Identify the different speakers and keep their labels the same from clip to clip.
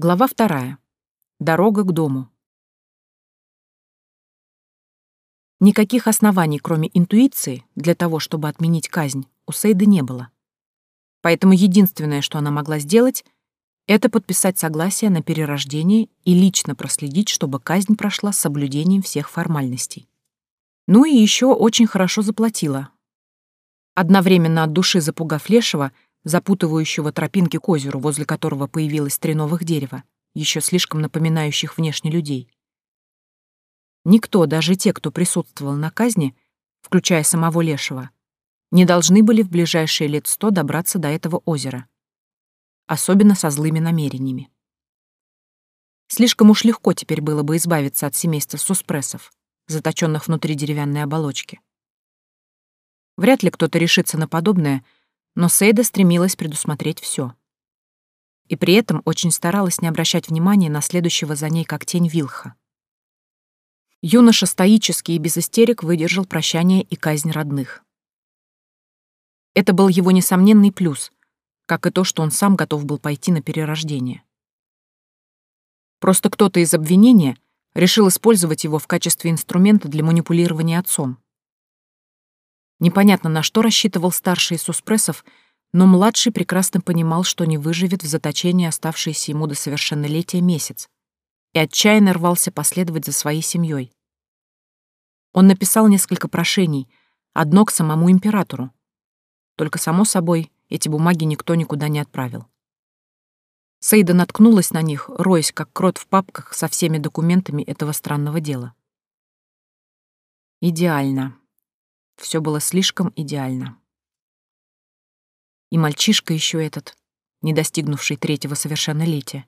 Speaker 1: Глава вторая. Дорога к дому. Никаких оснований, кроме интуиции, для того, чтобы отменить казнь, у Сейды не было. Поэтому единственное, что она могла сделать, это подписать согласие на перерождение и лично проследить, чтобы казнь прошла с соблюдением всех формальностей. Ну и еще очень хорошо заплатила. Одновременно от души запугав Лешего, запутывающего тропинки к озеру, возле которого появилось три новых дерева, еще слишком напоминающих внешне людей. Никто, даже те, кто присутствовал на казни, включая самого Лешего, не должны были в ближайшие лет сто добраться до этого озера. Особенно со злыми намерениями. Слишком уж легко теперь было бы избавиться от семейства суспрессов, заточенных внутри деревянной оболочки. Вряд ли кто-то решится на подобное, но Сейда стремилась предусмотреть все. И при этом очень старалась не обращать внимания на следующего за ней как тень Вилха. Юноша стоически и без истерик выдержал прощание и казнь родных. Это был его несомненный плюс, как и то, что он сам готов был пойти на перерождение. Просто кто-то из обвинения решил использовать его в качестве инструмента для манипулирования отцом. Непонятно, на что рассчитывал старший из суспрессов, но младший прекрасно понимал, что не выживет в заточении оставшийся ему до совершеннолетия месяц, и отчаянно рвался последовать за своей семьей. Он написал несколько прошений, одно к самому императору. Только, само собой, эти бумаги никто никуда не отправил. Сейда наткнулась на них, роясь как крот в папках со всеми документами этого странного дела. Идеально. Все было слишком идеально. И мальчишка еще этот, не достигнувший третьего совершеннолетия.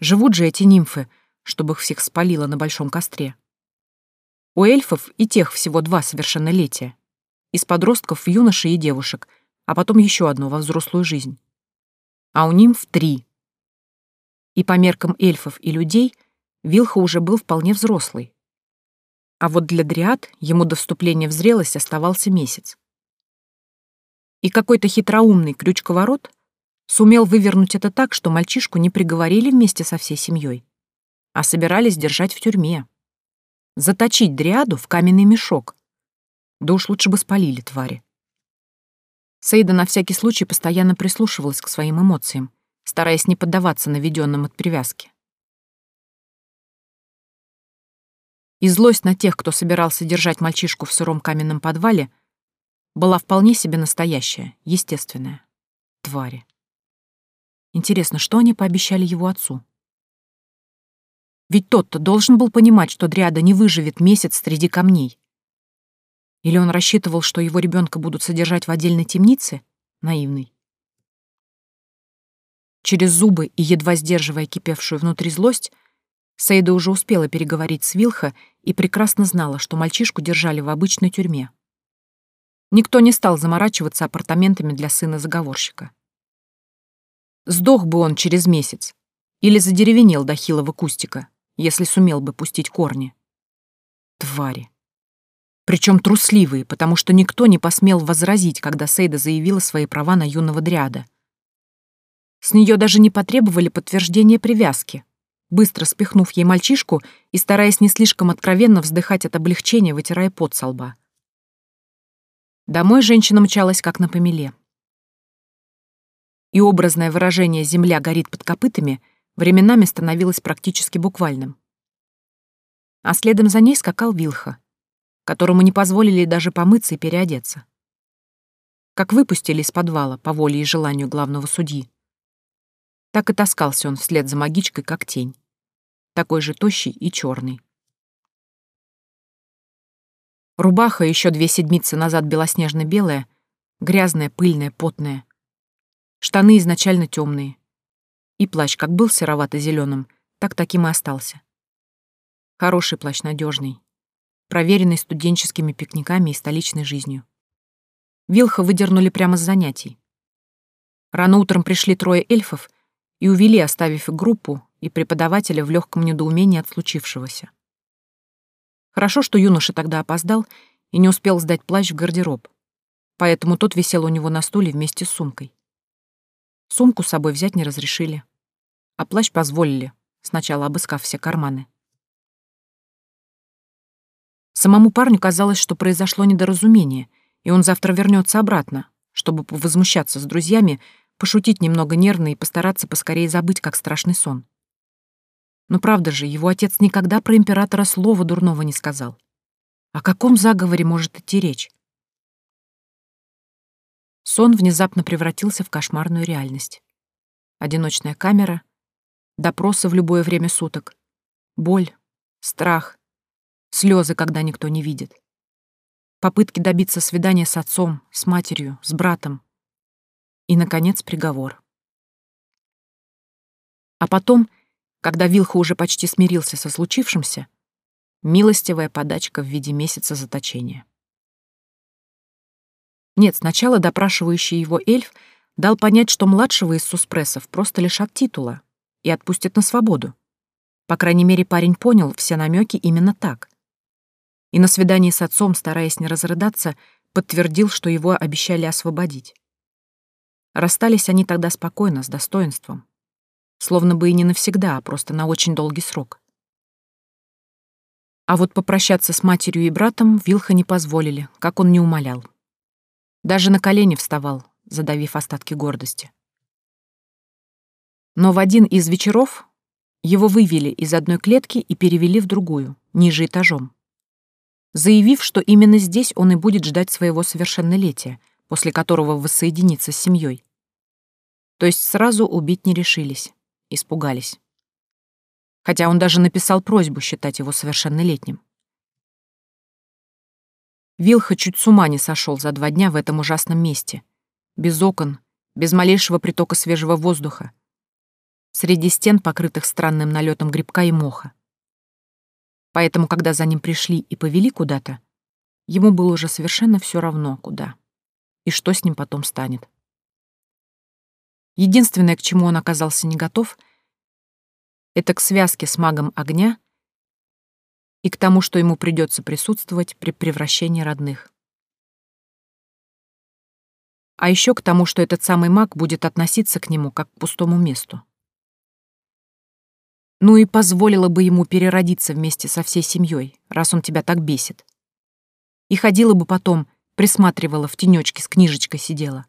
Speaker 1: Живут же эти нимфы, чтобы их всех спалило на большом костре. У эльфов и тех всего два совершеннолетия. Из подростков юношей и девушек, а потом еще одно во взрослую жизнь. А у нимф три. И по меркам эльфов и людей Вилха уже был вполне взрослый. А вот для дриад ему до вступления в зрелость оставался месяц. И какой-то хитроумный крючковорот сумел вывернуть это так, что мальчишку не приговорили вместе со всей семьей, а собирались держать в тюрьме. Заточить дриаду в каменный мешок. Да уж лучше бы спалили твари. Сейда на всякий случай постоянно прислушивалась к своим эмоциям, стараясь не поддаваться наведенным от привязки. И злость на тех, кто собирался держать мальчишку в сыром каменном подвале, была вполне себе настоящая, естественная. Твари. Интересно, что они пообещали его отцу? Ведь тот-то должен был понимать, что Дриада не выживет месяц среди камней. Или он рассчитывал, что его ребенка будут содержать в отдельной темнице? Наивный. Через зубы и едва сдерживая кипевшую внутри злость, Сейда уже успела переговорить с Вилха и прекрасно знала, что мальчишку держали в обычной тюрьме. Никто не стал заморачиваться апартаментами для сына заговорщика. Сдох бы он через месяц. Или задеревенел до хилого кустика, если сумел бы пустить корни. Твари. Причем трусливые, потому что никто не посмел возразить, когда Сейда заявила свои права на юного дриада. С нее даже не потребовали подтверждения привязки, быстро спихнув ей мальчишку и стараясь не слишком откровенно вздыхать от облегчения, вытирая пот со лба. Домой женщина мчалась как на помеле и образное выражение «земля горит под копытами» временами становилось практически буквальным. А следом за ней скакал Вилха, которому не позволили даже помыться и переодеться. Как выпустили из подвала по воле и желанию главного судьи. Так и таскался он вслед за магичкой, как тень. Такой же тощий и черный. Рубаха еще две седмицы назад белоснежно-белая, грязная, пыльная, потная — Штаны изначально темные. И плащ как был серовато-зеленым, так таким и остался. Хороший плащ, надежный, проверенный студенческими пикниками и столичной жизнью. Вилха выдернули прямо с занятий. Рано утром пришли трое эльфов и увели, оставив группу, и преподавателя в легком недоумении от случившегося. Хорошо, что юноша тогда опоздал и не успел сдать плащ в гардероб, поэтому тот висел у него на стуле вместе с сумкой. Сумку с собой взять не разрешили. а плащ позволили, сначала обыскав все карманы. Самому парню казалось, что произошло недоразумение, и он завтра вернется обратно, чтобы возмущаться с друзьями, пошутить немного нервно и постараться поскорее забыть, как страшный сон. Но правда же, его отец никогда про императора слова дурного не сказал. О каком заговоре может идти речь? Сон внезапно превратился в кошмарную реальность. Одиночная камера, допросы в любое время суток, боль, страх, слезы, когда никто не видит. Попытки добиться свидания с отцом, с матерью, с братом. И, наконец, приговор. А потом, когда Вилха уже почти смирился со случившимся, милостивая подачка в виде месяца заточения. Нет, сначала допрашивающий его эльф дал понять, что младшего из суспрессов просто лишат титула и отпустят на свободу. По крайней мере, парень понял все намеки именно так. И на свидании с отцом, стараясь не разрыдаться, подтвердил, что его обещали освободить. Расстались они тогда спокойно, с достоинством. Словно бы и не навсегда, а просто на очень долгий срок. А вот попрощаться с матерью и братом Вилха не позволили, как он не умолял. Даже на колени вставал, задавив остатки гордости. Но в один из вечеров его вывели из одной клетки и перевели в другую, ниже этажом. Заявив, что именно здесь он и будет ждать своего совершеннолетия, после которого воссоединится с семьей. То есть сразу убить не решились, испугались. Хотя он даже написал просьбу считать его совершеннолетним. Вилха чуть с ума не сошел за два дня в этом ужасном месте. Без окон, без малейшего притока свежего воздуха. Среди стен, покрытых странным налетом грибка и моха. Поэтому, когда за ним пришли и повели куда-то, ему было уже совершенно все равно, куда. И что с ним потом станет. Единственное, к чему он оказался не готов, это к связке с магом огня — и к тому, что ему придется присутствовать при превращении родных. А еще к тому, что этот самый маг будет относиться к нему как к пустому месту. Ну и позволила бы ему переродиться вместе со всей семьей, раз он тебя так бесит. И ходила бы потом, присматривала в тенечке с книжечкой сидела.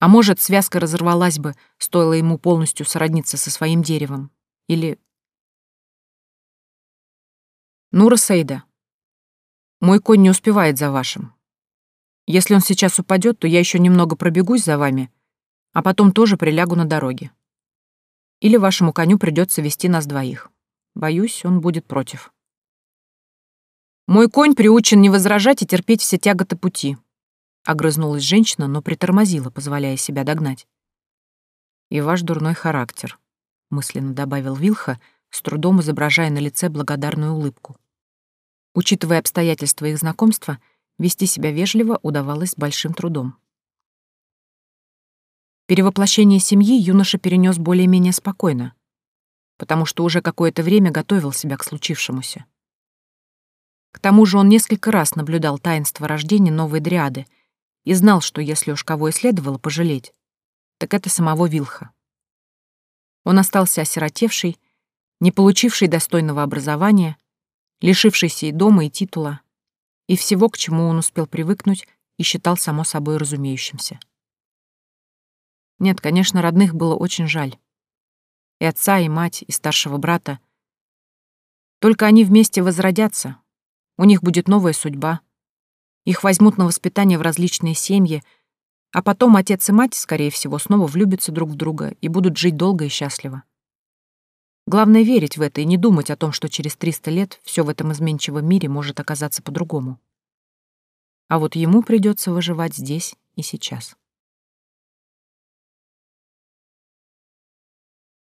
Speaker 1: А может, связка разорвалась бы, стоило ему полностью сродниться со своим деревом. Или Нура Сейда. Мой конь не успевает за вашим. Если он сейчас упадет, то я еще немного пробегусь за вами, а потом тоже прилягу на дороге. Или вашему коню придется вести нас двоих. Боюсь, он будет против. Мой конь приучен не возражать и терпеть все тяготы пути. Огрызнулась женщина, но притормозила, позволяя себя догнать. И ваш дурной характер, мысленно добавил Вилха, с трудом изображая на лице благодарную улыбку. Учитывая обстоятельства их знакомства, вести себя вежливо удавалось с большим трудом. Перевоплощение семьи юноша перенес более-менее спокойно, потому что уже какое-то время готовил себя к случившемуся. К тому же он несколько раз наблюдал таинство рождения новой дриады и знал, что если уж кого и следовало пожалеть, так это самого Вилха. Он остался осиротевший, не получивший достойного образования, лишившийся и дома, и титула, и всего, к чему он успел привыкнуть и считал само собой разумеющимся. Нет, конечно, родных было очень жаль. И отца, и мать, и старшего брата. Только они вместе возродятся, у них будет новая судьба. Их возьмут на воспитание в различные семьи, а потом отец и мать, скорее всего, снова влюбятся друг в друга и будут жить долго и счастливо. Главное — верить в это и не думать о том, что через 300 лет все в этом изменчивом мире может оказаться по-другому. А вот ему придется выживать здесь и сейчас.